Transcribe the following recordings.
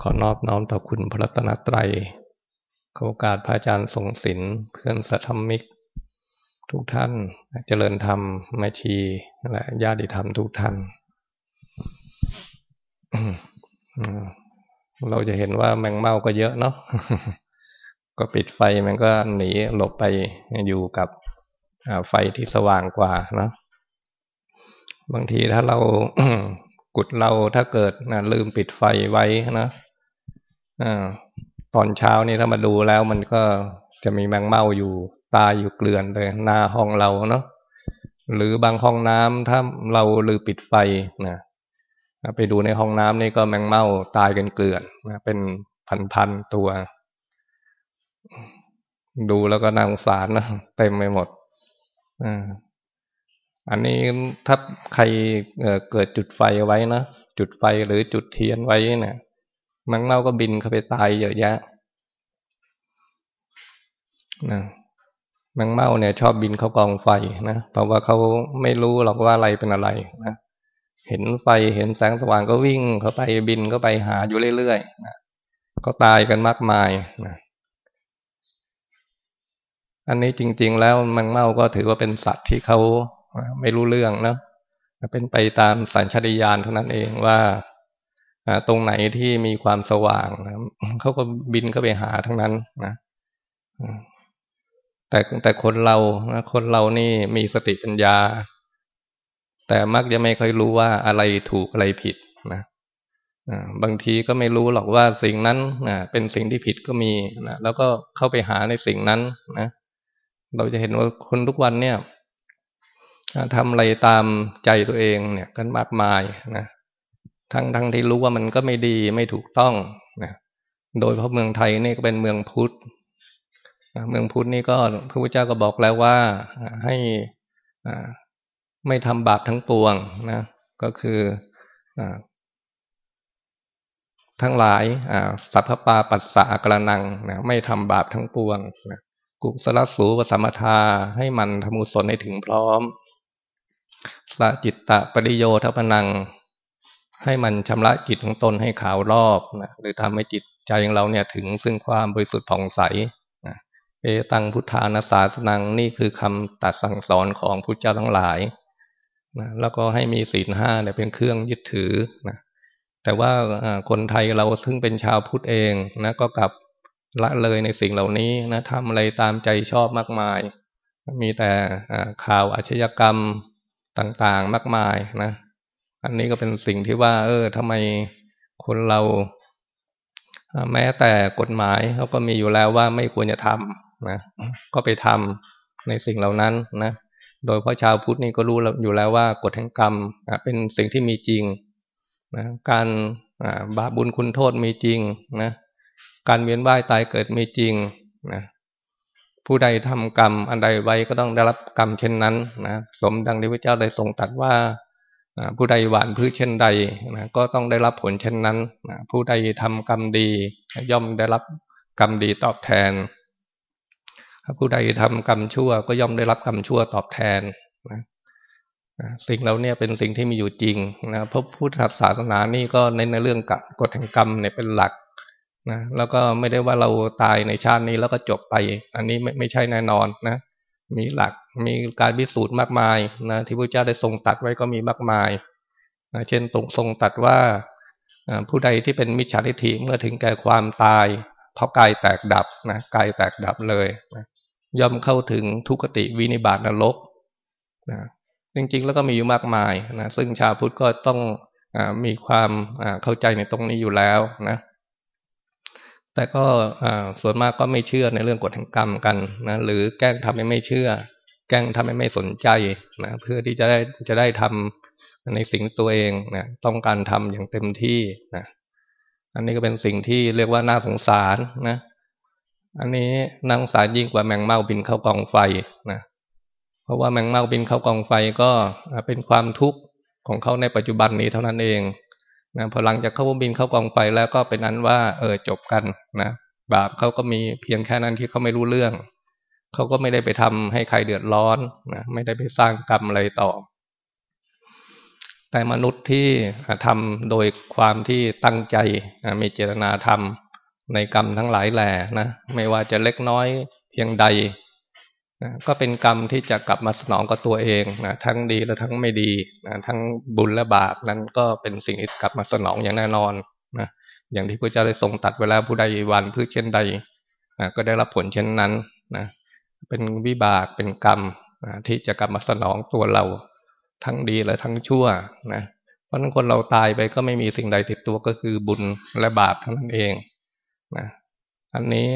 ขอนอบน้อมต่อคุณพระรัตนตรัยขอโอกาสพระอาจารย์ทรงศิลป์เพื่อนสัทธมิก ทุกท่านเจริญธรรมแม่ชีและญาติธรรมทุกท่านเราจะเห็นว่าแมงเม่าก็เยอะเนาะก็ปิดไฟมันก็หนีหลบไปอยู่กับไฟที่สว่างกว่าเนาะบางทีถ้าเรา กุดเราถ้าเกิดนะลืมปิดไฟไว้นะอตอนเช้านี่ถ้ามาดูแล้วมันก็จะมีแมงเม่าอยู่ตายอยู่เกลื่อนเลยหน้าห้องเราเนาะหรือบางห้องน้ำถ้าเราลืมปิดไฟนะไปดูในห้องน้ำนี่ก็แมงเม่าตายกันเกลื่อนนะเป็นพันๆตัว ดูแล้วก็น่าสงสารนะเต็มไปหมดอ่า อันนี้ถ้าใครเกิดจุดไฟไว้นะจุดไฟหรือจุดเทียนไว้เนี่ยมังเม่าก็บินเข้าไปตายเยอะแยะนะมังเม่าเนี่ย ชอบบินเข้ากองไฟนะเพราะว่าเขาไม่รู้หรอกว่าอะไรเป็นอะไรนะเห็นไฟเห็นแสงสว่างก็วิ่งเข้าไปบินเข้าไปหาอยู่เรื่อยๆนะก็ตายกันมากมายนะอันนี้จริง ๆ แล้วมังเม่าก็ถือว่าเป็นสัตว์ที่เขา ไม่รู้เรื่องเนาะเป็นไปตามสัญชาตญาณเท่านั้นเองว่าตรงไหนที่มีความสว่างนะเขาก็บินเข้าไปหาทั้งนั้นนะแต่แต่คนเราคนเรานี่มีสติปัญญา แต่มักจะไม่ค่อยรู้ว่าอะไรถูกอะไรผิดนะบางทีก็ไม่รู้หรอกว่าสิ่งนั้นเป็นสิ่งที่ผิดก็มีนะแล้วก็เข้าไปหาในสิ่งนั้นนะเราจะเห็นว่าคนทุกวันเนี่ย ทำอะไรตามใจตัวเองเนี่ยกันมากมายนะทั้งทั้งที่รู้ว่ามันก็ไม่ดีไม่ถูกต้องนะโดยเพราะเมืองไทยนี่ก็เป็นเมืองพุทธเมืองพุทธนี่ก็พระพุทธเจ้าก็บอกแล้วว่าให้ไม่ทำบาปทั้งปวงนะก็คือทั้งหลายสัพพปาปัสสะกระนังนะไม่ทำบาปทั้งปวงนะกุศลสูปสัมมทาให้มันทำมุสนให้ถึงพร้อม สละจิตตะปริโยทพนัง ให้มันชำระจิตของตนให้ขาวรอบนะหรือทำให้จิตใจของเราเนี่ยถึงซึ่งความบริสุทธิ์ผ่องใสนะเอตังพุทธานาสาสนังนี่คือคำตัดสั่งสอนของพุทธเจ้าทั้งหลายนะแล้วก็ให้มีศีลห้าเนี่ยเป็นเครื่องยึดถือนะแต่ว่าคนไทยเราซึ่งเป็นชาวพุทธเองนะก็กลับละเลยในสิ่งเหล่านี้นะทำอะไรตามใจชอบมากมาย มีแต่ข่าวอาชญากรรม ต่างๆมากมายนะ อันนี้ก็เป็นสิ่งที่ว่า เออทำไมคนเรา แม้แต่กฎหมายเขาก็มีอยู่แล้วว่าไม่ควรจะทำนะก็ไปทำในสิ่งเหล่านั้นนะโดยเพราะชาวพุทธนี่ก็รู้อยู่แล้วว่ากฎแห่งกรรมเป็นสิ่งที่มีจริงนะการบาปบุญคุณโทษมีจริงนะการเวียนว่ายตายเกิดมีจริงนะ ผู้ใดทำกรรมอันใดไว้ก็ต้องได้รับกรรมเช่นนั้นนะสมดังที่พระเจ้าได้ทรงตรัสว่าผู้ใดหวานพืชเช่นใดนะก็ต้องได้รับผลเช่นนั้นนะผู้ใดทำกรรมดี ย่อมได้รับกรรมดีตอบแทน ผู้ใดทำกรรมชั่วก็ย่อมได้รับกรรมชั่วตอบแทนนะสิ่งเหล่านี้เป็นสิ่งที่มีอยู่จริงนะเพราะพุทธศาสนานี่ก็ในในเรื่องกฎแห่งกรรมเนี่ยเป็นหลัก นะแล้วก็ไม่ได้ว่าเราตายในชาตินี้แล้วก็จบไป อันนี้ไม่ไม่ใช่แน่นอนนะ มีหลักมีการพิสูจน์มากมายนะที่พระเจ้าได้ทรงตัดไว้ก็มีมากมายนะเช่นตรงทรงตัดว่าผู้ใดที่เป็นมิจฉาทิฏฐิเมื่อถึงแก่ความตาย เพราะกายแตกดับนะกายแตกดับเลยนะย่อมเข้าถึงทุกติวินิบาตนรกนะจริงๆ แล้วก็มีอยู่มากมายนะซึ่งชาวพุทธก็ต้องอมีความเข้าใจในตรงนี้อยู่แล้วนะ แต่ก็ส่วนมากก็ไม่เชื่อในเรื่องกฎแห่งกรรมกันนะหรือแกล้งทำให้ไม่เชื่อ แกล้งทำให้ไม่สนใจนะเพื่อที่จะได้จะได้ทำในสิ่งตัวเองนะต้องการทำอย่างเต็มที่นะอันนี้ก็เป็นสิ่งที่เรียกว่าน่าสงสารนะ อันนี้น่าสงสารยิ่งกว่าแมงเม่าบินเข้ากองไฟนะเพราะว่าแมงเม่าบินเข้ากองไฟก็เป็นความทุกข์ของเขาในปัจจุบันนี้เท่านั้นเอง นะพอหลังจากเขาบินเข้ากองไฟแล้วก็เป็นนั้นว่า เออจบกันนะบาปเขาก็มีเพียงแค่นั้นที่เขาไม่รู้เรื่องเขาก็ไม่ได้ไปทำให้ใครเดือดร้อนนะไม่ได้ไปสร้างกรรมอะไรต่อ แต่มนุษย์ที่ทำโดยความที่ตั้งใจมีเจตนาทำในกรรมทั้งหลายแหล่นะไม่ว่าจะเล็กน้อยเพียงใด นะก็เป็นกรรมที่จะกลับมาสนองกับตัวเองนะทั้งดีและทั้งไม่ดีนะทั้งบุญและบาปนั้นก็เป็นสิ่งที่กลับมาสนองอย่างแน่นอนนะอย่างที่พระเจ้าได้ทรงตัดเวลาผู้ใดวันพืชเช่นใดนะก็ได้รับผลเช่นนั้นนะเป็นวิบากเป็นกรรมนะที่จะกลับมาสนองตัวเรา ทั้งดีและทั้งชั่วนะเพราะนั้นคนเราตายไปก็ไม่มีสิ่งใดติดตัวก็คือบุญและบาปเท่านั้นเองนะอันนี้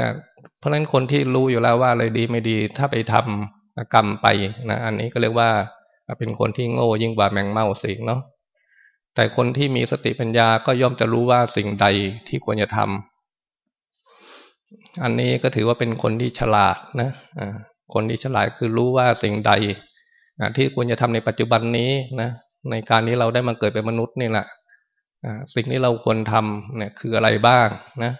นะเพราะฉะนั้นคนที่รู้อยู่แล้วว่าอะไรดีไม่ดี ถ้าไปทำกรรมไปนะอันนี้ก็เรียกว่าเป็นคนที่โง่ยิ่งกว่าแมงเม่าสิงเนาะแต่คนที่มีสติปัญญาก็ย่อมจะรู้ว่าสิ่งใดที่ควรจะทำอันนี้ก็ถือว่าเป็นคนที่ฉลาดนะคนที่ฉลาดคือรู้ว่าสิ่งใดที่ควรจะทำในปัจจุบันนี้นะในการที่เราได้มาเกิดเป็นมนุษย์นี่แหละสิ่งที่เราควรทำเนี่ยคืออะไรบ้างนะ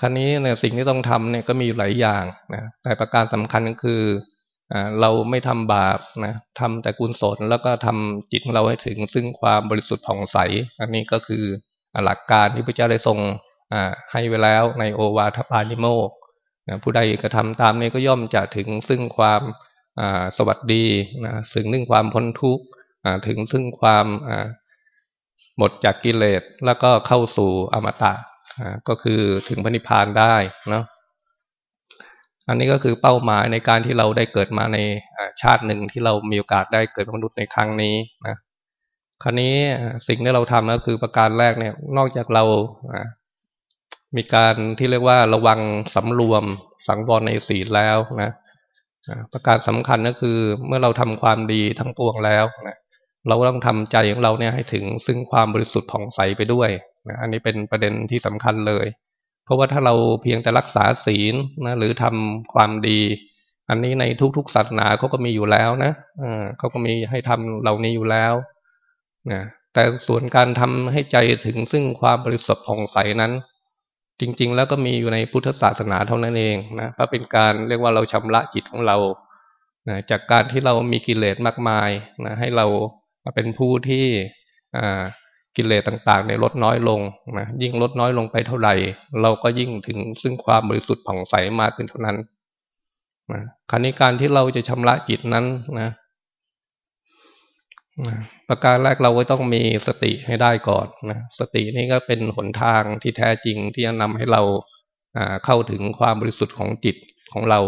ครั้นี้เนี่ยสิ่งที่ต้องทำเนี่ยก็มีอยู่หลายอย่างนะแต่ประการสำคัญก็คือเราไม่ทำบาปนะทำแต่กุศลแล้วก็ทำจิตของเราให้ถึง ซึ่งความบริสุทธิ์ผ่องใส อันนี้ก็คือหลักการที่พระเจ้าได้ทรงให้ไว้แล้วในโอวาทปานิโมกนะผู้ใดกระทำตามนี้ก็ย่อมจะถึงซึ่งความสวัสดีนะถึงนึ่งความพ้นทุกข์ถึงซึ่งความหมดจากกิเลสแล้วก็เข้าสู่อมตะ ก็คือถึงพระนิพพานได้เนาะอันนี้ก็คือเป้าหมายในการที่เราได้เกิดมาในชาติหนึ่งที่เรามีโอกาสได้เกิดเป็นมนุษย์ในครั้งนี้นะคราวนี้สิ่งที่เราทำก็คือประการแรกเนี่ย นอกจากเรามีการที่เรียกว่าระวังสำรวมสังวรในศีลแล้วนะประการสำคัญก็คือเมื่อเราทำความดีทั้งปวงแล้วนะ เราต้องทำใจของเราเนี่ยให้ถึงซึ่งความบริสุทธิ์ผ่องใสไปด้วยนะอันนี้เป็นประเด็นที่สำคัญเลย เพราะว่าถ้าเราเพียงแต่รักษาศีลนะหรือทำความดี อันนี้ในทุกๆศาสนาเขาก็มีอยู่แล้วนะเขาก็มีให้ทำเหล่านี้อยู่แล้วนะแต่ส่วนการทำให้ใจถึงซึ่งความบริสุทธิ์ผ่องใสนั้น จริง ๆ แล้วก็มีอยู่ในพุทธศาสนาเท่านั้นเองนะเพราเป็นการเรียกว่าเราชำระจิตของเรานะจากการที่เรามีกิเลสมากมายนะให้เรา เป็นผู้ที่กิเลสต่างๆในลดน้อยลงนะยิ่งลดน้อยลงไปเท่าไหร่ เราก็ยิ่งถึงซึ่งความบริสุทธิ์ผ่องใสมากขึ้นเท่านั้นนะคราวนี้การที่เราจะชำระจิตนั้นนะประการแรกเราก็ต้องมีสติให้ได้ก่อนนะสตินี่ก็เป็นหนทางที่แท้จริงที่จะนำให้เราเข้าถึงความบริสุทธิ์ของจิตของเรา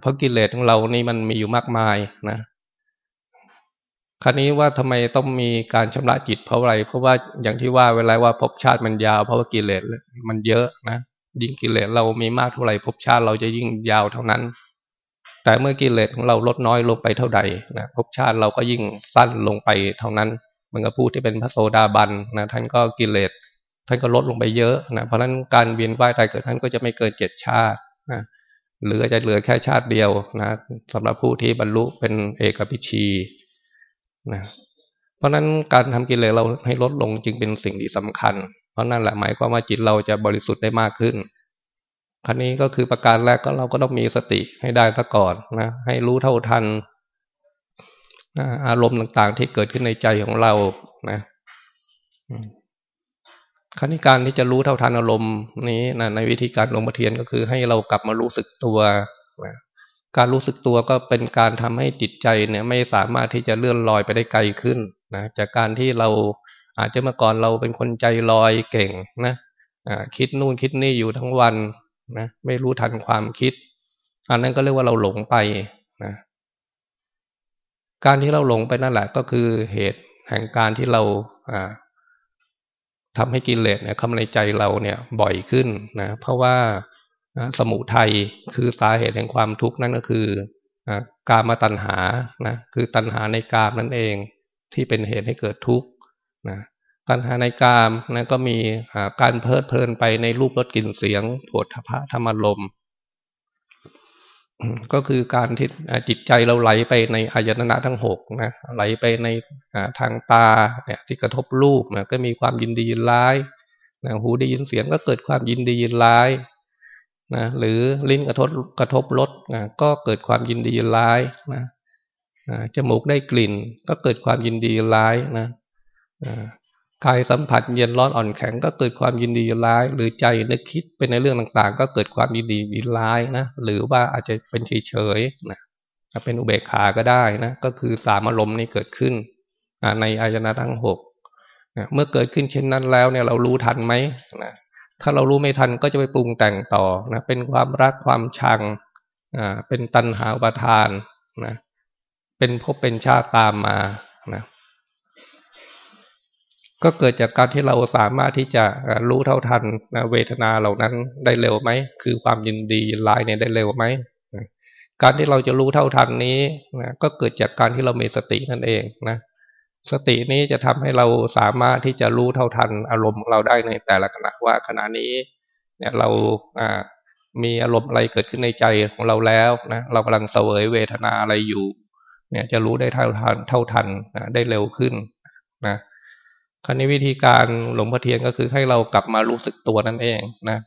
เพราะกิเลสของเรานี่มันมีอยู่มากมายนะ คราวนี้ว่าทำไมต้องมีการชำระจิตเพราะอะไร เพราะว่าอย่างที่ว่าเวลาว่าภพชาติมันยาว เพราะว่ากิเลสมันเยอะนะยิ่งกิเลสเรามีมากเท่าไหร่ภพชาติเราจะยิ่งยาวเท่านั้น แต่เมื่อกิเลสของเราลดน้อยลงไปเท่าใดนะภพชาติเราก็ยิ่งสั้นลงไปเท่านั้นมันก็พูดที่เป็นพระโสดาบันนะท่านก็กิเลสท่านก็ลดลงไปเยอะนะเพราะฉะนั้นการเวียนว่ายตายเกิดท่านก็จะไม่เกินเจ็ดชาตินะหรือจะเหลือแค่ชาติเดียวนะสำหรับผู้ที่บรรลุเป็นเอกพิชี นะเพราะฉะนั้นการทำกิเลสเราให้ลดลงจึงเป็นสิ่งที่สำคัญ เพราะนั่นแหละหมายความว่าจิตเราจะบริสุทธิ์ได้มากขึ้นครั้นี้ก็คือประการแรกก็เราก็ต้องมีสติให้ได้ซะก่อนนะให้รู้เท่าทันอารมณ์ต่างๆ ที่เกิดขึ้นในใจของเรานะขั้นการที่จะรู้เท่าทันอารมณ์นี้นะในวิธีการลงมาเทียนก็คือให้เรากลับมารู้สึกตัวนะ การรู้สึกตัวก็เป็นการทำให้จิตใจเนี่ยไม่สามารถที่จะเลื่อนลอยไปได้ไกลขึ้นนะจากการที่เราอาจจะเมื่อก่อนเราเป็นคนใจลอยเก่งนะคิดนู่นคิดนี่อยู่ทั้งวันนะไม่รู้ทันความคิด อันนั้นก็เรียกว่าเราหลงไปนะการที่เราหลงไปนั่นแหละก็คือเหตุแห่งการที่เราทำให้กิเลสเนี่ยเข้ามาในใจเราเนี่ยบ่อยขึ้นนะเพราะว่า สมุทัยคือสาเหตุแห่งความทุกข์นั่นก็คือกามาตัณหานะคือตัณหาในกามนั่นเองที่เป็นเหตุให้เกิดทุกข์นะตัณหาในกามนะก็มีการเพลิดเพลินไปในรูปรสกลิ่นเสียงโผฏฐะธรรมลมก็คือการที่จิตใจเราไหลไปในอายตนะทั้งหกนะไหลไปในทางตาเนี่ยที่กระทบรูปนะก็มีความยินดียินร้ายนะหูได้ยินเสียงก็เกิดความยินดียินร้าย นะหรือลิ้นกระทบกระทบรสนะก็เกิดความยินดียินร้ายนะจมูกได้กลิ่น ก็เกิดความยินดีร้ายนะกายสัมผัสเย็นร้อนอ่อนแข็งก็เกิดความยินดีร้าย หรือใจนึกคิดเป็นในเรื่องต่างๆ ก็เกิดความยินดีดีร้ายนะหรือว่าอาจจะเป็นเฉยๆนะเป็นอุเบกขาก็ได้นะก็คือสามอารมณ์นี้เกิดขึ้นในอายนะทั้งหกเมื่อเกิดขึ้นเช่นนั้นแล้วเนี่ยเรารู้ทันไหมนะ ถ้าเรารู้ไม่ทันก็จะไปปรุงแต่งต่อนะเป็นความรักความชังอ่าเป็นตัณหาอุปทานนะเป็นภพเป็นชาติตามมานะก็เกิดจากการที่เราสามารถที่จะรู้เท่าทันนะเวทนาเหล่านั้นได้เร็วไหม คือความยินดียินร้ายเนี่ยได้เร็วไหมการที่เราจะรู้เท่าทันนี้นะก็เกิดจากการที่เรามีสตินั่นเองนะ สตินี้จะทำให้เราสามารถที่จะรู้เท่าทันอารมณ์ของเราได้ในแต่ละขณะว่าขณะนี้ เนี่ยเราอ่ามีอารมณ์อะไรเกิดขึ้นในใจของเราแล้วนะเรากำลังเสวยเวทนาอะไรอยู่ เนี่ยจะรู้ได้เท่าทันเท่าทันนะได้เร็วขึ้นนะคราวนี้วิธีการหลวงพ่อเทียนก็คือให้เรากลับมารู้สึกตัวนั่นเองนะ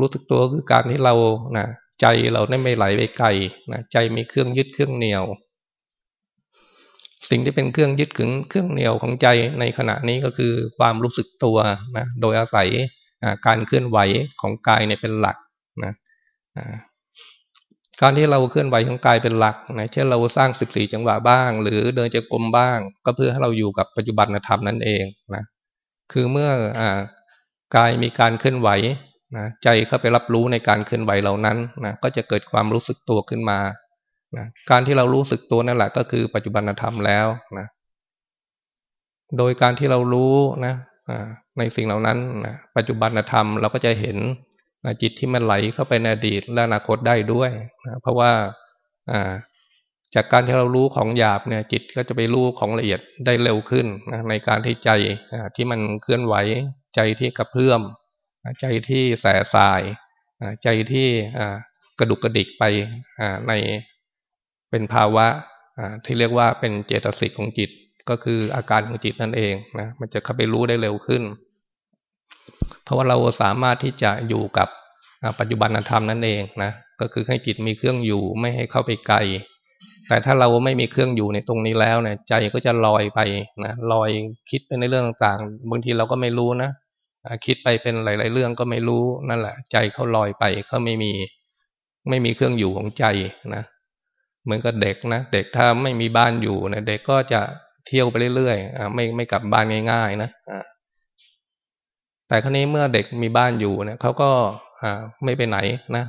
รู้สึกตัวคือการที่เรานะใจเราไม่ไหลไปไกลนะใจมีเครื่องยึดเครื่องเหนียว สิ่งที่เป็นเครื่องยึดขึงเครื่องเหนียวของใจในขณะนี้ก็คือความรู้สึกตัวนะโดยอาศัยการเคลื่อนไหวของกายเนี่ยเป็นหลักนะการที่เราเคลื่อนไหวของกายเป็นหลักนะเช่นเราสร้างสิบสี่จังหวะบ้าง หรือเดินจะกลมบ้าง ก็เพื่อให้เราอยู่กับปัจจุบันธรรมนั่นเองนะคือเมื่ออกายมีการเคลื่อนไหวนะใจเข้าไปรับรู้ในการเคลื่อนไหวเหล่านั้นนะก็จะเกิดความรู้สึกตัวขึ้นมา นะการที่เรารู้สึกตัวนั่นแหละก็คือปัจจุบันธรรมแล้วนะโดยการที่เรารู้นะในสิ่งเหล่านั้นนะปัจจุบันธรรมเราก็จะเห็นจิตที่มันไหลเข้าไปในอดีตและอนาคตได้ด้วยนะเพราะว่าจากการที่เรารู้ของหยาบเนี่ย จิตก็จะไปรู้ของละเอียดได้เร็วขึ้นนะในการที่ใจที่มันเคลื่อนไหวใจที่กระเพื่อมใจที่แสสายใจที่กระดุกกระดิกไปใน เป็นภาวะที่เรียกว่าเป็นเจตสิกของจิตก็คืออาการของจิตนั่นเองนะมันจะเข้าไปรู้ได้เร็วขึ้น เพราะว่าเราสามารถที่จะอยู่กับปัจจุบันธรรมนั่นเองนะก็คือให้จิตมีเครื่องอยู่ไม่ให้เข้าไปไกล แต่ถ้าเราไม่มีเครื่องอยู่ในตรงนี้แล้วเนี่ยใจก็จะลอยไปนะลอยคิดไปในเรื่องต่างๆบางทีเราก็ไม่รู้นะคิดไปเป็นหลาย ๆ เรื่องก็ไม่รู้นั่นแหละ ใจเขาลอยไปเขาไม่มีไม่มีเครื่องอยู่ของใจนะ เหมือนกับเด็กนะเด็กถ้าไม่มีบ้านอยู่นะเด็กก็จะเที่ยวไปเรื่อยๆไม่ไม่กลับบ้านง่ายๆนะแต่ครั้นี้เมื่อเด็กมีบ้านอยู่เนี่ยเขาก็ไม่ไปไหนนะ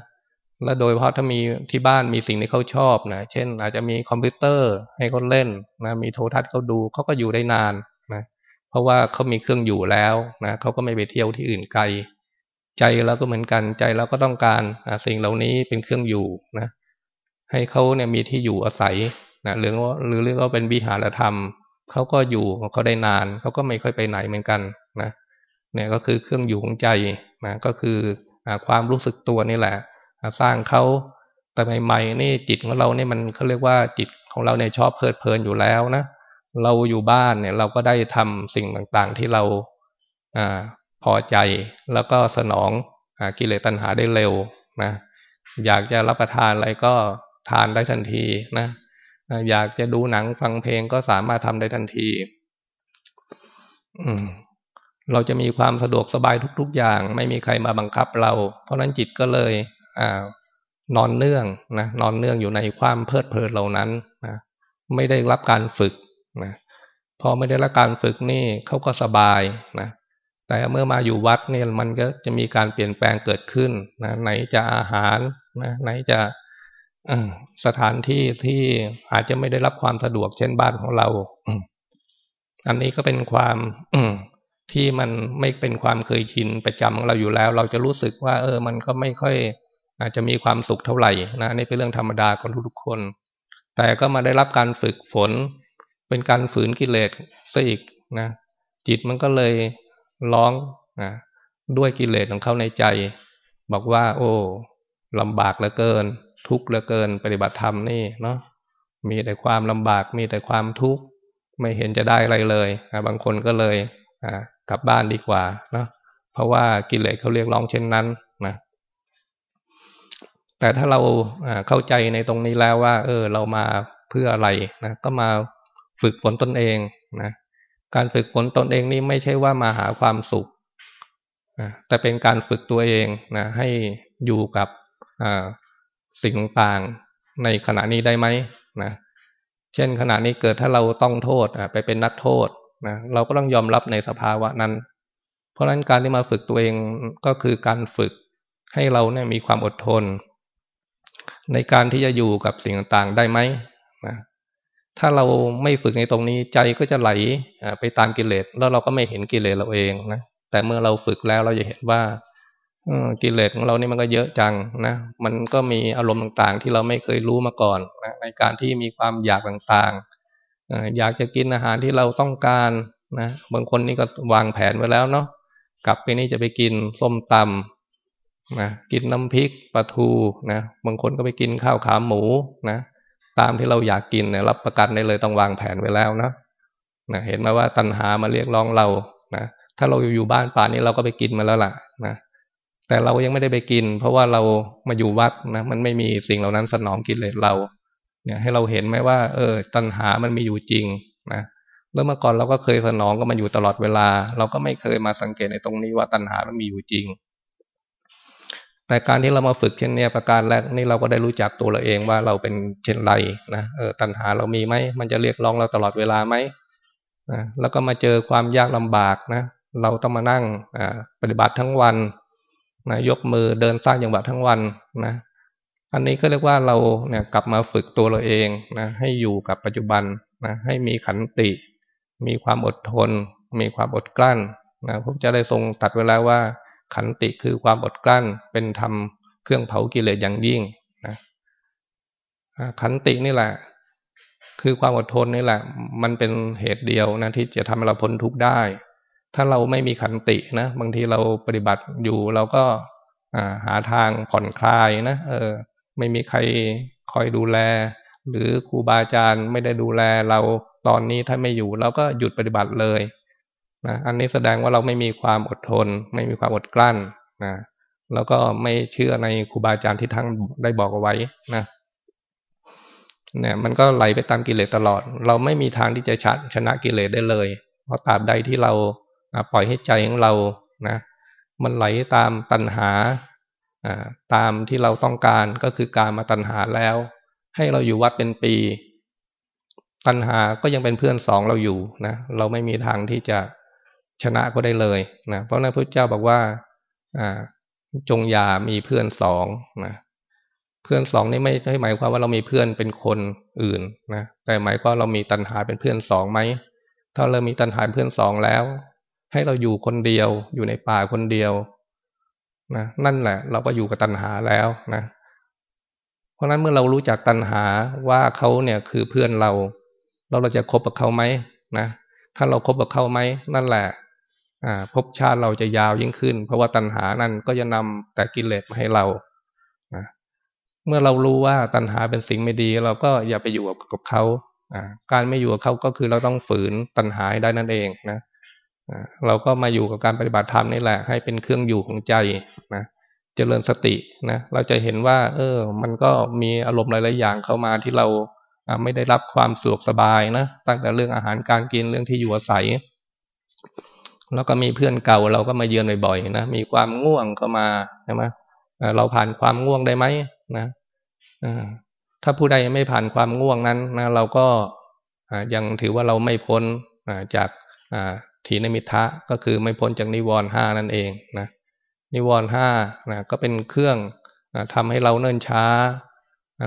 และโดยเพราะถ้ามีที่บ้านมีสิ่งที่เขาชอบนะเช่น อาจจะมีคอมพิวเตอร์ให้เขาเล่นนะมีโทรทัศน์เขาดูเขาก็อยู่ได้นานนะเพราะว่าเขามีเครื่องอยู่แล้วนะเขาก็ไม่ไปเที่ยวที่อื่นไกล ใจเราก็เหมือนกันใจเราก็ต้องการสิ่งเหล่านี้เป็นเครื่องอยู่นะ ให้เขาเนี่ยมีที่อยู่อาศัยนะหรือว่าหรือเรียกว่าเป็นวิหารธรรมเขาก็อยู่เขาได้นานเขาก็ไม่ค่อยไปไหนเหมือนกันนะเนี่ยก็คือเครื่องอยู่ของใจนะก็คือความรู้สึกตัวนี่แหละ สร้างเขาแต่ใหม่ๆนี่จิตของเราเนี่ยมันเขาเรียกว่าจิตของเราเนี่ยชอบเพลิดเพลินอยู่แล้วนะเราอยู่บ้านเนี่ยเราก็ได้ทำสิ่งต่างๆที่เราอพอใจแล้วก็สนองอกิเลสตัณหาได้เร็วนะอยากจะรับประทานอะไรก็ ทานได้ทันทีนะอยากจะดูหนังฟังเพลงก็สามารถทำได้ทันทีอืเราจะมีความสะดวกสบายทุก ๆ อย่าง ไม่มีใครมาบังคับเรา เพราะนั้นจิตก็เลยอ่านอนเนื่องนะนอนเนื่องอยู่ในความเพลิดเพลินเหล่านั้นนะไม่ได้รับการฝึกนะพอไม่ได้รับการฝึกนี่เขาก็สบายนะแต่เมื่อมาอยู่วัดเนี่ยมันก็จะมีการเปลี่ยนแปลงเกิดขึ้นนะไหนจะอาหารนะไหนจะ สถานที่ที่อาจจะไม่ได้รับความสะดวกเช่นบ้านของเราอันนี้ก็เป็นความที่มันไม่เป็นความเคยชินประจำของเราอยู่แล้ว เราจะรู้สึกว่า เออ มันก็ไม่ค่อย อาจจะมีความสุขเท่าไหร่นะนี่เป็นเรื่องธรรมดาของทุกๆคน แต่ก็มาได้รับการฝึกฝน เป็นการฝืนกิเลสซะอีกนะจิตมันก็เลยร้องนะด้วยกิเลสของเขาในใจ บอกว่า โอ้ลำบากเหลือเกิน ทุกข์เหลือเกินปฏิบัติธรรมนี่เนาะมีแต่ความลำบากมีแต่ความทุกข์ไม่เห็นจะได้อะไรเลยบางคนก็เลยกลับบ้านดีกว่าเนาะเพราะว่ากิเลสเขาเรียกร้องเช่นนั้นนะแต่ถ้าเราเข้าใจในตรงนี้แล้วว่า เออ เรามาเพื่ออะไรนะก็มาฝึกฝนตนเองนะการฝึกฝนตนเองนี่ไม่ใช่ว่ามาหาความสุขนะแต่เป็นการฝึกตัวเองนะให้อยู่กับ สิ่งต่างในขณะนี้ได้ไหมนะเช่นขณะนี้เกิดถ้าเราต้องโทษไปเป็นนักโทษนะเราก็ต้องยอมรับในสภาวะนั้น เพราะฉะนั้นการที่มาฝึกตัวเองก็คือการฝึกให้เราเนี่ยมีความอดทน ในการที่จะอยู่กับสิ่งต่างๆได้ไหมนะถ้าเราไม่ฝึกในตรงนี้ใจก็จะไหลไปตามกิเลสแล้วเราก็ไม่เห็นกิเลสเราเองนะแต่เมื่อเราฝึกแล้วเราจะเห็นว่า กิเลสของเรานี่มันก็เยอะจังนะ มันก็มีอารมณ์ต่างๆ ที่เราไม่เคยรู้มาก่อนนะในการที่มีความอยากต่างๆ อยากจะกินอาหารที่เราต้องการนะบางคนนี่ก็วางแผนไว้แล้วเนาะกลับไปนี่จะไปกินส้มตำนะกินน้ำพริกปลาทูนะบางคนก็ไปกินข้าวขาหมูนะตามที่เราอยากกินเนี่ยรับประกันได้เลยต้องวางแผนไว้แล้วนะนะเห็นไหมว่าตัณหามาเรียกร้องเรานะถ้าเราอยู่บ้านป่านี้เราก็ไปกินมาแล้วล่ะนะ แต่เรายังไม่ได้ไปกิน เพราะว่าเรามาอยู่วัดนะมันไม่มีสิ่งเหล่านั้นสนองกิเลสเรา เนี่ยให้เราเห็นไหมว่า เออ ตัณหามันมีอยู่จริงนะแล้วเมื่อก่อนเราก็เคยสนองก็มันอยู่ตลอดเวลา เราก็ไม่เคยมาสังเกตในตรงนี้ว่าตัณหามันมีอยู่จริง แต่การที่เรามาฝึกเช่นนี้ประการแรกนี่เราก็ได้รู้จักตัวเราเองว่าเราเป็นเช่นไรนะเออตัณหาเรามีไหมมันจะเรียกร้องเราตลอดเวลาไหมนะแล้วก็มาเจอความยากลำบากนะเราต้องมานั่งปฏิบัติทั้งวัน นะยกมือเดินสร้างจังหวะทั้งวันนะ อันนี้ก็เรียกว่าเราเนี่ยกลับมาฝึกตัวเราเองนะให้อยู่กับปัจจุบันนะให้มีขันติ มีความอดทน มีความอดกลั้นนะพระจะได้ทรงตัดไว้แล้วว่าขันติคือความอดกลั้นเป็นธรรมเครื่องเผากิเลสอย่างยิ่งนะขันตินี่แหละ คือความอดทนนี่แหละ มันเป็นเหตุเดียวนะที่จะทำให้เราพ้นทุกข์ได้ ถ้าเราไม่มีขันตินะบางทีเราปฏิบัติอยู่เราก็หาทางผ่อนคลายนะเออ ไม่มีใครคอยดูแล หรือครูบาอาจารย์ไม่ได้ดูแลเราตอนนี้ถ้าไม่อยู่เราก็หยุดปฏิบัติเลยนะอันนี้แสดงว่าเราไม่มีความอดทน ไม่มีความอดกลั้นนะแล้วก็ไม่เชื่อในครูบาอาจารย์ที่ทั้งได้บอกเอาไว้นะเนี่ยมันก็ไหลไปตามกิเลสตลอด เราไม่มีทางที่จะชนะกิเลสได้เลย เพราะตราบใดที่เรา ปล่อยให้ใจของเรานะมันไหลตามตัณหาตามที่เราต้องการก็คือการมาตัณหาแล้ว ให้เราอยู่วัดเป็นปี ตัณหาก็ยังเป็นเพื่อนสองเราอยู่นะเราไม่มีทางที่จะชนะก็ได้เลยนะเพราะนั้นพระเจ้าบอกว่าจงอย่ามีเพื่อนสองนะเพื่อนสองนี่ไม่ใช่หมายความว่าเรามีเพื่อนเป็นคนอื่นนะแต่หมายความเรามีตัณหาเป็นเพื่อนสองไหมถ้าเรามีตัณหาเพื่อนสองแล้ว ให้เราอยู่คนเดียว อยู่ในป่าคนเดียวนะนั่นแหละ เราก็อยู่กับตัณหาแล้วนะ เพราะนั้นเมื่อเรารู้จักตัณหาว่าเขาเนี่ยคือเพื่อนเรา เราเราจะคบกับเขาไหมนะถ้าเราครบกับเขาไหมนั่นแหละอ่าภพชาติเราจะยาวยิ่งขึ้น เพราะว่าตัณหานั่นก็จะนำแต่กิเลสมาให้เรานะเมื่อเรารู้ว่าตัณหาเป็นสิ่งไม่ดี เราก็อย่าไปอยู่กับเขาอ่าการไม่อยู่กับเขาก็คือเราต้องฝืนตัณหาให้ได้นั่นเองนะ เราก็มาอยู่กับการปฏิบัติธรรมนี่แหละ ให้เป็นเครื่องอยู่ของใจนะเจริญสตินะเราจะเห็นว่า เออ มันก็มีอารมณ์หลายๆอย่างเข้ามาที่เราไม่ได้รับความสะดวกสบายนะตั้งแต่เรื่องอาหารการกินเรื่องที่อยู่อาศัย แล้วก็มีเพื่อนเก่าเราก็มาเยือนบ่อยๆนะมีความง่วงเข้ามาใช่ไหมเราผ่านความง่วงได้ไหมนะถ้าผู้ใดไม่ผ่านความง่วงนั้นนะเราก็ยังถือว่าเราไม่พ้นจาก ถีนมิทะก็คือไม่พ้นจากนิวรณ์ห้านั่นเองนะนิวรณ์ห้านะก็เป็นเครื่องนะทำให้เราเนิ่นช้า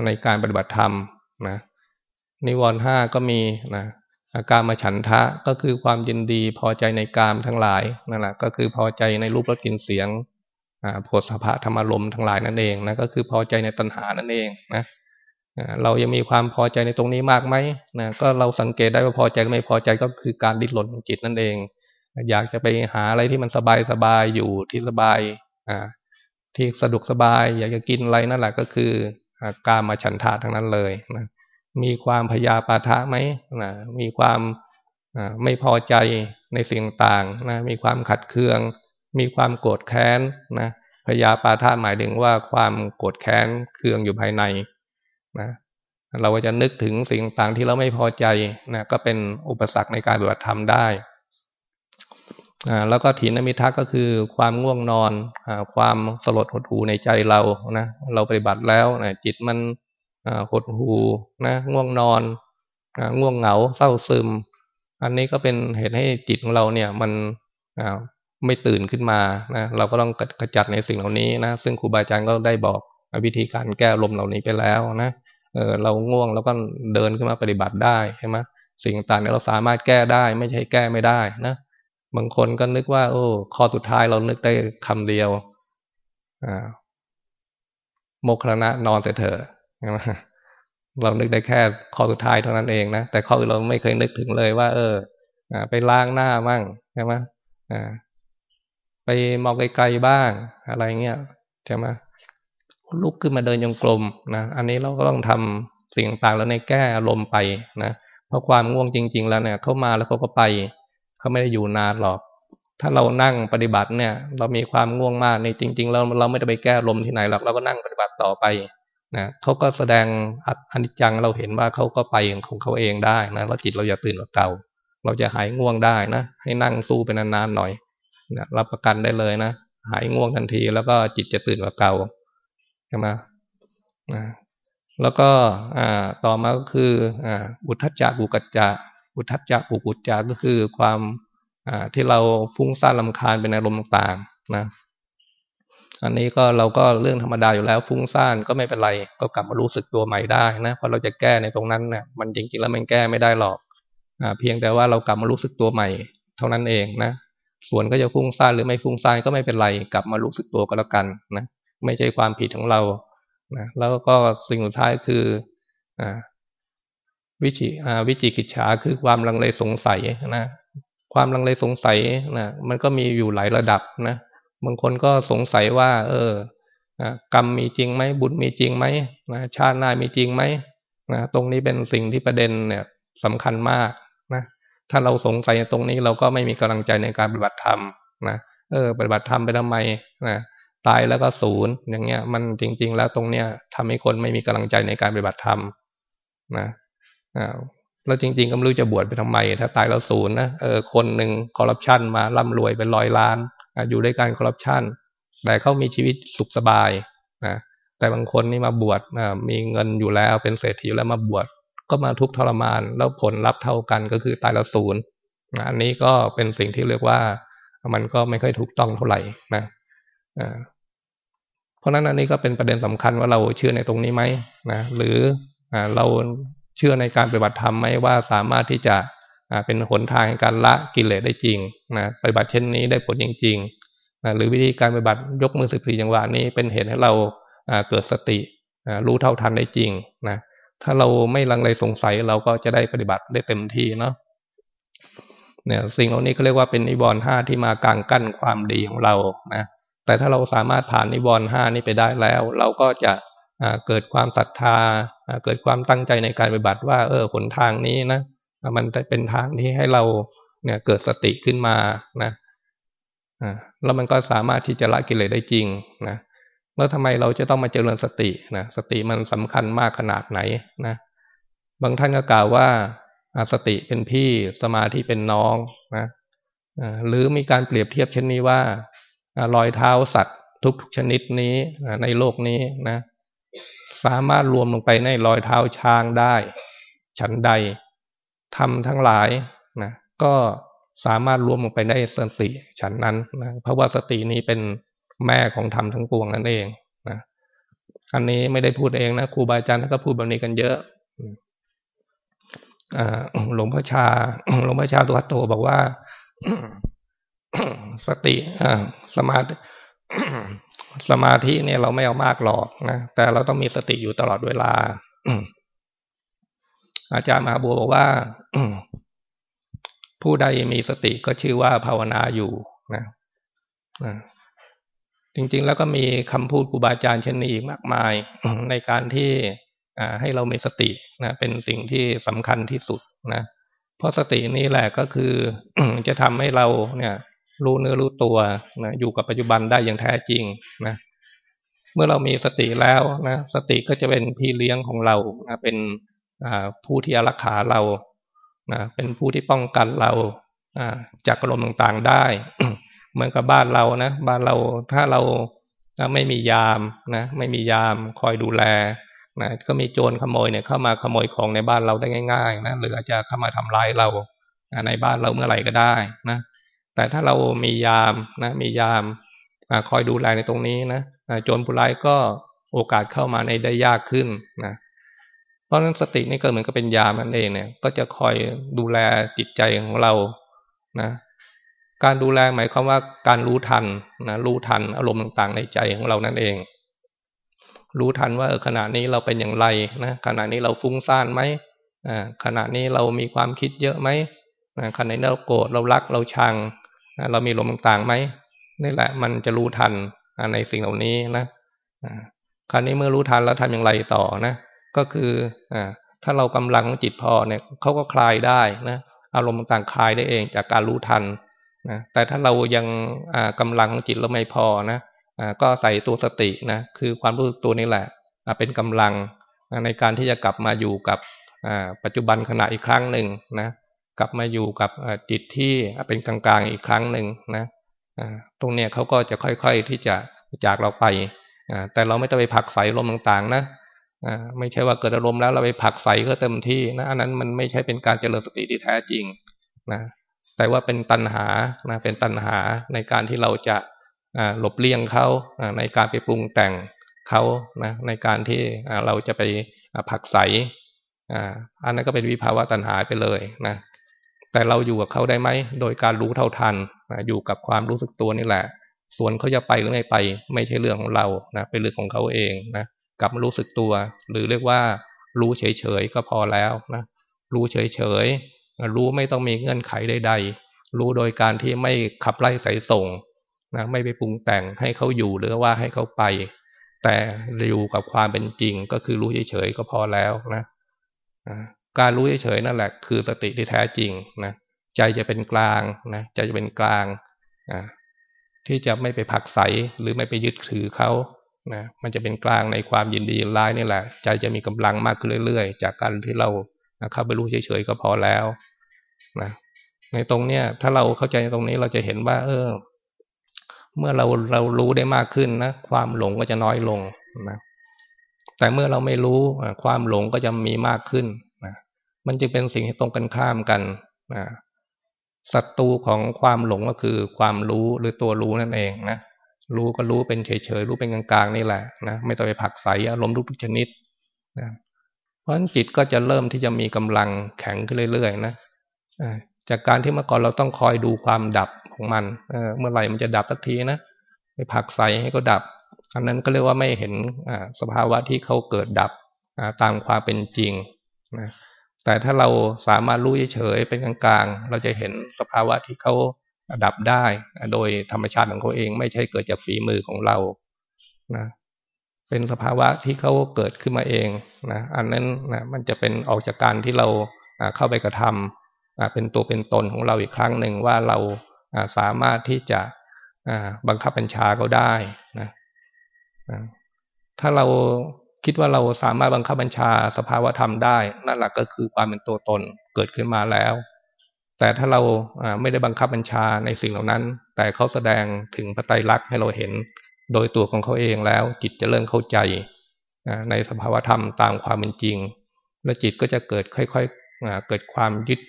ในการปฏิบัติธรรมนะนิวรณ์ห้าก็มีนะอาการมาฉันทะก็คือความยินดีพอใจในกามทั้งหลายนั่นแหละก็คือพอใจในรูปรสกลิ่นเสียงโผฏฐะธรรมารมทั้งหลายนั่นเองนะก็คือพอใจในตัณหานั่นเองนะ เรายังมีความพอใจในตรงนี้มากไหมนะก็เราสังเกตได้ว่าพอใจไม่พอใจก็คือการดิ้นรนของจิตนั่นเอง อยากจะไปหาอะไรที่มันสบายสบายอยู่ที่สบายอ่าที่สะดวกสบาย อยากจะกินอะไรนั่นแหละก็คือการมาฉันทาทั้งนั้นเลยนะมีความพยาปาทะไหมนะมีความไม่พอใจในสิ่งต่างนะมีความขัดเคือง มีความโกรธแค้นนะพยาปาทะหมายถึงว่าความโกรธแค้นเคืองอยู่ภายใน นะเราจะนึกถึงสิ่งต่างที่เราไม่พอใจนะก็เป็นอุปสรรคในการปฏิบัติธรรมได้อ่าแล้วก็ถีนมิทักก็คือความง่วงนอนอ่าความสลดหดหูในใจเรานะเราปฏิบัติแล้วนะจิตมันอ่าหดหูนะง่วงนอนอ่าง่วงเหงาเศร้าซึม อันนี้ก็เป็นเหตุให้จิตของเราเนี่ยมันอ่าไม่ตื่นขึ้นมานะเราก็ต้องกระจัดในสิ่งเหล่านี้นะซึ่งครูบาอาจารย์ก็ได้บอกวิธีการแก้ลมเหล่านี้ไปแล้วนะ เออเราง่วงแล้วก็เดินขึ้นมาปฏิบัติได้ใช่ไหมสิ่งต่างๆเราสามารถแก้ได้ไม่ใช่แก้ไม่ได้นะบางคนก็นึกว่า โอ้ข้อสุดท้ายเรานึกได้คำเดียวอ่าโมครณะนอนเสียเถอะเรานึกได้แค่ข้อสุดท้ายเท่านั้นเองนะแต่ข้ออื่นเราไม่เคยนึกถึงเลยว่า เออไปล้างหน้าบ้างใช่ไหมไปมองไกลๆบ้างอะไรเงี้ยใช่ไหม ลุกขึ้นมาเดินยงกลมนะอันนี้เราก็ต้องทำสิ่งต่างแล้วในแก้อารมณ์ไปนะเพราะความง่วงจริง ๆ แล้วเนี่ยเข้ามาแล้วเขาก็ไปเขาไม่ได้อยู่นานหรอก ถ้าเรานั่งปฏิบัติเนี่ย เรามีความง่วงมากในจริง ๆ เราเราไม่ได้ไปแก้ลมที่ไหนหรอกเราก็นั่งปฏิบัติต่อไปนะเขาก็แสดงอนิจจังเราเห็นว่าเขาก็ไปของเขาเองได้นะแล้วจิตเราอย่าตื่นกว่าเก่า เราจะหายง่วงได้นะให้นั่งสู้เป็นนานๆหน่อยนะรับประกันได้เลยนะหายง่วงทันทีแล้วก็จิตจะตื่นกว่าเก่า ใช่ไหมแล้วก็อ่าต่อมาก็คืออ่าอุทธจักกุกัจจะอุทัจจะอุกุจจาก็คือความที่เราฟุ้งซ่านลำคาญเป็นอารมณ์ต่างๆนะอันนี้ก็เราก็เรื่องธรรมดาอยู่แล้วฟุ้งซ่านก็ไม่เป็นไร ก็กลับมารู้สึกตัวใหม่ได้นะเพราะเราจะแก้ในตรงนั้นเนี่ยมันจริงๆแล้วมันแก้ไม่ได้หรอกอเพียงแต่ว่าเรากลับมารู้สึกตัวใหม่ เท่านั้นเองนะส่วนก็จะฟุ้งซ่านหรือไม่ฟุ้งซ่านก็ไม่เป็นไร กลับมารู้สึกตัวก็แล้วกันนะ ไม่ใช่ความผิดของเรานะแล้วก็สิ่งสุดท้ายคืออวิจิวิจิกิจฉาคือความลังเลสงสัยนะความลังเลสงสัยนะมันก็มีอยู่หลายระดับนะบางคนก็สงสัยว่า เออกรรมมีจริงไหมบุญมีจริงไหมนะชาติหน้ามีจริงไหมนะตรงนี้เป็นสิ่งที่ประเด็นเนี่ยสำคัญมากนะถ้าเราสงสัยตรงนี้เราก็ไม่มีกำลังใจในการปฏิบัติธรรมนะเออปฏิบัติธรรมไปทำไมนะ ตายแล้วก็ศูนย์อย่างเงี้ย มันจริง ๆ แล้วตรงเนี้ยทำให้คนไม่มีกำลังใจในการปฏิบัติธรรมนะอ่าแล้วจริง ๆ ก็ไม่รู้จะบวชไปทำไม ถ้าตายแล้วศูนย์นะเออคนหนึ่งคอร์รัปชันมาร่ำรวยเป็นร้อยล้านอยู่ด้วยการคอร์รัปชันแต่เขามีชีวิตสุขสบายนะแต่บางคนนี่มาบวชมีเงินอยู่แล้วเป็นเศรษฐีแล้วมาบวชก็มาทุกทรมาน แล้วผลลัพธ์เท่ากันก็คือตายแล้วศูนย์อันนี้ก็เป็นสิ่งที่เรียกว่ามันก็ไม่ค่อยถูกต้องเท่าไหร่นะ เพราะนั้นอันนี้ก็เป็นประเด็นสำคัญว่าเราเชื่อในตรงนี้ไหมนะหรือเราเชื่อในการปฏิบัติธรรมไหมว่าสามารถที่จะเป็นหนทางในการละกิเลสได้จริงนะปฏิบัติเช่นนี้ได้ผลจริงๆนะหรือวิธีการปฏิบัติยกมือสิบสี่จังหวะนี้เป็นเหตุให้เราเกิดสติรู้เท่าทันได้จริงนะถ้าเราไม่ลังเลสงสัยเราก็จะได้ปฏิบัติได้เต็มที่เนาะเนี่ยสิ่งเหล่านี้ก็เรียกว่าเป็นนิวรณ์ห้าที่มากางกั้นความดีของเรานะ แต่ถ้าเราสามารถผ่านนิวรณ์ห้านี้ไปได้แล้ว เราก็จะเกิดความศรัทธาเกิดความตั้งใจในการปฏิบัติว่า เออหนทางนี้นะมันเป็นทางที่ให้เราเนี่ยเกิดสติขึ้นมานะแล้วมันก็สามารถที่จะละกิเลสได้จริงนะแล้วทำไมเราจะต้องมาเจริญสตินะสติมันสำคัญมากขนาดไหนนะบางท่านก็กล่าวว่าสติเป็นพี่สมาธิเป็นน้องนะหรือมีการเปรียบเทียบเช่นนี้ว่า รอยเท้าสัตว์ทุกชนิดนี้ในโลกนี้นะ สามารถรวมลงไปในรอยเท้าช้างได้ ฉันใดทำทั้งหลายนะก็สามารถรวมลงไปได้สติฉันนั้นนะเพราะว่าสตินี้เป็นแม่ของธรรมทั้งปวงนั่นเองนะอันนี้ไม่ได้พูดเองนะครูบาอาจารย์ก็พูดแบบนี้กันเยอะหลวงพ่อชาหลวงพ่อชาตัวโตบอกว่า สติสมาธิสมาธิเนี่ยเราไม่เอามากหรอกนะแต่เราต้องมีสติอยู่ตลอดเวลาอาจารย์มหาบัวบอกว่าผู้ใดมีสติก็ชื่อว่าภาวนาอยู่นะจริง ๆ แล้วก็มีคำพูดครูบาอาจารย์เช่นนี้อีกมากมายในการที่ให้เรามีสตินะเป็นสิ่งที่สำคัญที่สุดนะเพราะสตินี่แหละก็คือจะทำให้เราเนี่ย รู้เนื้อรู้ตัวนะอยู่กับปัจจุบันได้อย่างแท้จริงนะเมื่อเรามีสติแล้วนะสติก็จะเป็นพี่เลี้ยงของเรานะเป็นผู้ที่อารักขาเรานะเป็นผู้ที่ป้องกันเราจากอารมณ์ต่างๆได้ เหมือนกับบ้านเรานะบ้านเราถ้าเราไม่มียามนะไม่มียามคอยดูแลนะก็มีโจรขโมยเนี่ยเข้ามาขโมยของในบ้านเราได้ง่ายๆนะหรืออาจจะเข้ามาทำร้ายเราในบ้านเราเมื่อไหร่ก็ได้นะ แต่ถ้าเรามียามนะมียามคอยดูแลในตรงนี้นะโจรผู้ร้ายก็โอกาสเข้ามาในได้ยากขึ้นนะเพราะฉะนั้นสตินี่ก็เหมือนกับเป็นยามนั่นเองเนี่ย ก็จะคอยดูแลจิตใจของเรานะการดูแลหมายความว่าการรู้ทันนะรู้ทันอารมณ์ต่างๆ ในใจของเรานั่นเอง รู้ทันว่าขณะนี้เราเป็นอย่างไรนะขณะนี้เราฟุ้งซ่านไหมอ่าขณะนี้เรามีความคิดเยอะไหมขณะนี้เราโกรธเรารักเราชัง เรามีลมต่างๆไหมนี่แหละ มันจะรู้ทันในสิ่งเหล่านี้นะคราวนี้เมื่อรู้ทันแล้วทำอย่างไรต่อนะ ก็คืออถ้าเรากำลังจิตพอเนี่ยเขาก็คลายได้นะอารมณ์ต่างๆคลายได้เองจากการรู้ทันนะแต่ถ้าเรายังกำลังจิตเราไม่พอนะก็ใส่ตัวสตินะคือความรู้สึกตัวนี่แหละเป็นกำลังในการที่จะกลับมาอยู่กับปัจจุบันขณะอีกครั้งหนึ่งนะ กลับมาอยู่กับจิตที่เป็นกลางๆอีกครั้งหนึ่งนะตรงเนี้ยเขาก็จะค่อยๆที่จะจากเราไปแต่เราไม่ต้องไปผักใส่ลมต่างๆ นะไม่ใช่ว่าเกิดอารมณ์แล้วเราไปผักใส่ก็เต็มที่นะอันนั้นมันไม่ใช่เป็นการเจริญสติที่แท้จริงนะแต่ว่าเป็นตัณหานะเป็นตัณหาในการที่เราจะหลบเลี่ยงเขาในการไปปรุงแต่งเขานะในการที่เราจะไปผักใสอันนั้นก็เป็นวิภาวะตัณหาไปเลยนะ แต่เราอยู่กับเขาได้ไหมโดยการรู้เท่าทันอยู่กับความรู้สึกตัวนี่แหละ ส่วนเขาจะไปหรือไม่ไป ไม่ใช่เรื่องของเรานะเป็นเรื่องของเขาเองนะกลับมารู้สึกตัว หรือเรียกว่า รู้เฉยๆก็พอแล้วนะรู้เฉยๆรู้ไม่ต้องมีเงื่อนไขใด ๆ รู้โดยการที่ไม่ขับไล่สายส่งนะไม่ไปปรุงแต่งให้เขาอยู่หรือว่าให้เขาไป แต่อยู่กับความเป็นจริงก็คือรู้เฉยๆก็พอแล้วนะ การรู้เฉยๆนั่นแหละ คือสติที่แท้จริงนะใจจะเป็นกลางนะใจจะเป็นกลางนะที่จะไม่ไปผักใสหรือไม่ไปยึดถือเขานะมันจะเป็นกลางในความยินดีร้ายนี่แหละ ใจจะมีกำลังมากขึ้นเรื่อยๆ จากการที่เราเข้าไปรู้เฉยๆก็พอแล้วนะในตรงเนี้ยถ้าเราเข้าใจตรงนี้เราจะเห็นว่า เออ เมื่อเราเรารู้ได้มากขึ้นนะความหลงก็จะน้อยลงนะแต่เมื่อเราไม่รู้ความหลงก็จะมีมากขึ้น มันจึงเป็นสิ่งที่ตรงกันข้ามกันนะศัตรูของความหลงก็คือความรู้หรือตัวรู้นั่นเองนะรู้ก็รู้เป็นเฉยๆรู้เป็นกลางๆนี่แหละนะไม่ต้องไปผักใสอารมณ์ทุกชนิดนะเพราะฉะนั้นจิตก็จะเริ่มที่จะมีกำลังแข็งขึ้นเรื่อยๆนะจากการที่เมื่อก่อนเราต้องคอยดูความดับของมันเมื่อไหร่มันจะดับสักทีนะไปผักใสให้ก็ดับ อันนั้นก็เรียกว่าไม่เห็นสภาวะที่เขาเกิดดับตามความเป็นจริงนะ แต่ถ้าเราสามารถรู้เฉยๆเป็นกลางๆ เราจะเห็นสภาวะที่เขาดับได้ โดยธรรมชาติของเขาเองไม่ใช่เกิดจากฝีมือของเรานะเป็นสภาวะที่เขาเกิดขึ้นมาเองนะอันนั้นนะมันจะเป็นออกจากการที่เราเข้าไปกระทำเป็นตัวเป็นตนของเราอีกครั้งหนึ่งว่าเราสามารถที่จะบังคับบัญชาเขาได้นะถ้าเรา คิดว่าเราสามารถบังคับบัญชาสภาวะธรรมได้ นั่นแหละก็คือความเป็นตัวตนเกิดขึ้นมาแล้ว แต่ถ้าเราไม่ได้บังคับบัญชาในสิ่งเหล่านั้น แต่เขาแสดงถึงพระไตรลักษณ์ให้เราเห็น โดยตัวของเขาเองแล้วจิตจะเริ่มเข้าใจในสภาวธรรมตามความเป็นจริง และจิตก็จะเกิดค่อยๆเกิดความยึด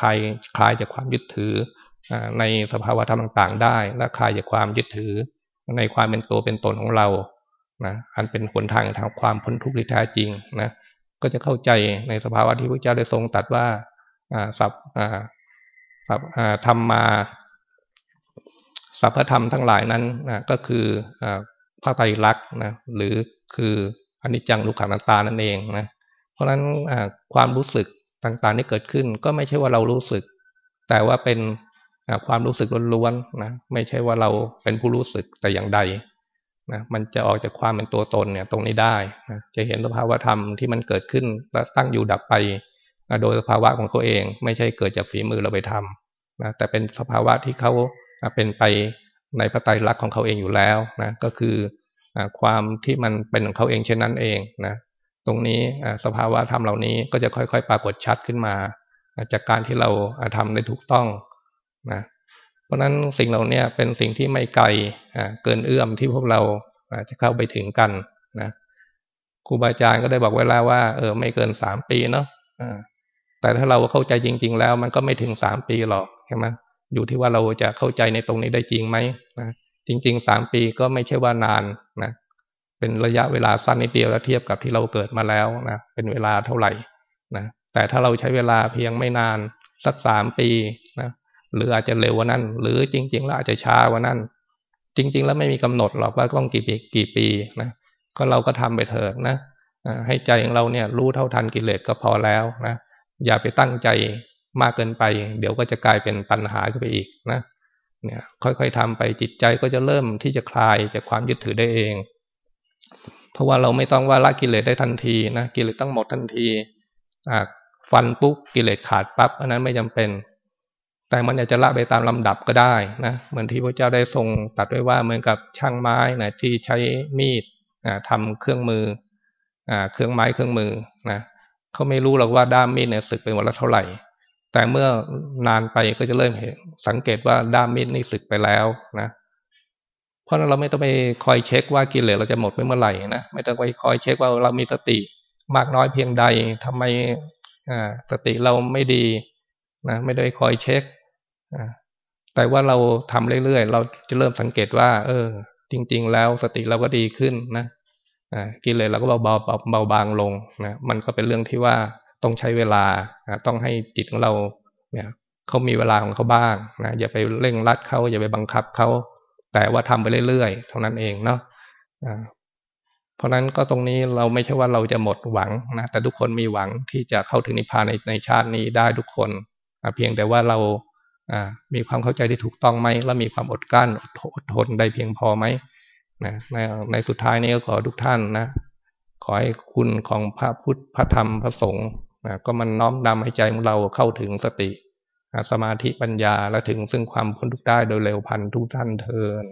คลายคลายจากความยึดถือในสภาวธรรมต่างๆ ได้ และคลายจากความยึดถือในความเป็นตัวเป็นตนของเรา นะอันเป็นหนทางทางความพ้นทุกข์ที่แท้จริงนะก็จะเข้าใจในสภาวะที่พระเจ้าได้ทรงตัดว่าอ่าสับอ่าสับอ่าธรรมมาสัพพธรรมทั้งหลายนั้นนะก็คืออพระไตรลักษณ์นะหรือคืออนิจจังลุขังตานั่นเองนะเพราะฉะนั้นความรู้สึกต่างๆที่เกิดขึ้นก็ไม่ใช่ว่าเรารู้สึก แต่ว่าเป็นความรู้สึกล้วนๆนะไม่ใช่ว่าเราเป็นผู้รู้สึกแต่อย่างใด นะมันจะออกจากความเป็นตัวตนเนี่ยตรงนี้ได้นะจะเห็นสภาวะธรรมที่มันเกิดขึ้นและตั้งอยู่ดับไปนะโดยสภาวะของเขาเอง ไม่ใช่เกิดจากฝีมือเราไปทำนะแต่เป็นสภาวะที่เขาเป็นไปในพระไตรลักษณ์ของเขาเองอยู่แล้วนะก็คือความที่มันเป็นของเขาเองเช่นนั้นเองนะตรงนี้สภาวะธรรมเหล่านี้ก็จะค่อยๆ ปรากฏชัดขึ้นมา จากการที่เราทำได้ถูกต้องนะ เพราะฉะนั้นสิ่งเหล่านี้เป็นสิ่งที่ไม่ไกลเกินเอื้อมที่พวกเราจะเข้าไปถึงกันนะครูบาอาจารย์ก็ได้บอกไว้แล้วว่าเออไม่เกินสามปีเนาะแต่ถ้าเราเข้าใจจริง ๆ แล้วมันก็ไม่ถึงสามปีหรอกใช่ไหมอยู่ที่ว่าเราจะเข้าใจในตรงนี้ได้จริงไหมนะจริงๆสามปีก็ไม่ใช่ว่านานนะเป็นระยะเวลาสั้นนิดเดียวแล้วเทียบกับที่เราเกิดมาแล้วนะเป็นเวลาเท่าไหร่นะแต่ถ้าเราใช้เวลาเพียงไม่นานสักสามปีนะ หรืออาจจะเร็วกว่านั้น หรือจริง ๆ แล้วอาจจะช้ากว่านั้น จริง ๆ แล้วไม่มีกำหนดหรอกว่าต้องกี่ปีกี่ปีนะก็เราก็ทำไปเถิดนะให้ใจของเราเนี่ยรู้เท่าทันกิเลสก็พอแล้วนะอย่าไปตั้งใจมากเกินไป เดี๋ยวก็จะกลายเป็นตัณหาขึ้นไปอีกนะเนี่ยค่อยๆทำไปจิตใจก็จะเริ่มที่จะคลายจากความยึดถือได้เอง เพราะว่าเราไม่ต้องว่าละกิเลสได้ทันทีนะกิเลสต้องหมดทันทีฟันปุ๊บกิเลสขาดปั๊บอันนั้นไม่จำเป็น แต่มันอากจะละไปตามลำดับก็ได้นะเหมือนที่พระเจ้าได้ทรงตัดไว้ว่าเหมือนกับช่างไม้นะที่ใช้มีดทำเครื่องมือเครื่องไม้เครื่องมือนะเขาไม่รู้หรอกว่าด้ามมีดเนี่ยสึกไปหมดแล้วเท่าไหร่ แต่เมื่อนานไปก็จะเริ่มเห็นสังเกตว่าด้ามมีดนี่สึกไปแล้วนะเพราะนั้นเราไม่ต้องไปคอยเช็คว่ากิเลสเราจะหมดไปเมื่อไหร่นะไม่ต้องไปคอยเช็คว่าเรามีสติมากน้อยเพียงใดทำไมสติเราไม่ดีนะไม่ได้คอยเช็ค แต่ว่าเราทำเรื่อยๆ เราจะเริ่มสังเกตว่า เออ จริง ๆ แล้วสติเราก็ดีขึ้นนะกิเลสเราก็เบาเบาเบาบางลงนะมันก็เป็นเรื่องที่ว่าต้องใช้เวลาต้องให้จิตของเราเนี่ยเขามีเวลาของเขาบ้างนะอย่าไปเร่งรัดเขาอย่าไปบังคับเขาแต่ว่าทำไปเรื่อยๆเท่านั้นเองเนาะเพราะนั้นก็ตรงนี้เราไม่ใช่ว่าเราจะหมดหวังนะแต่ทุกคนมีหวังที่จะเข้าถึงนิพพานในในชาตินี้ได้ทุกคนเพียงแต่ว่าเรา มีความเข้าใจที่ถูกต้องไหมและมีความอดกลั้นอดทนได้เพียงพอไหมนะในในสุดท้ายนี้ก็ขอทุกท่านนะขอให้คุณของพระพุทธพระธรรมพระสงฆ์นะก็มันน้อมนำให้ใจของเราเข้าถึงสติสมาธิปัญญาและถึงซึ่งความพ้นทุกข์ได้โดยเร็วพันทุกท่านเทิน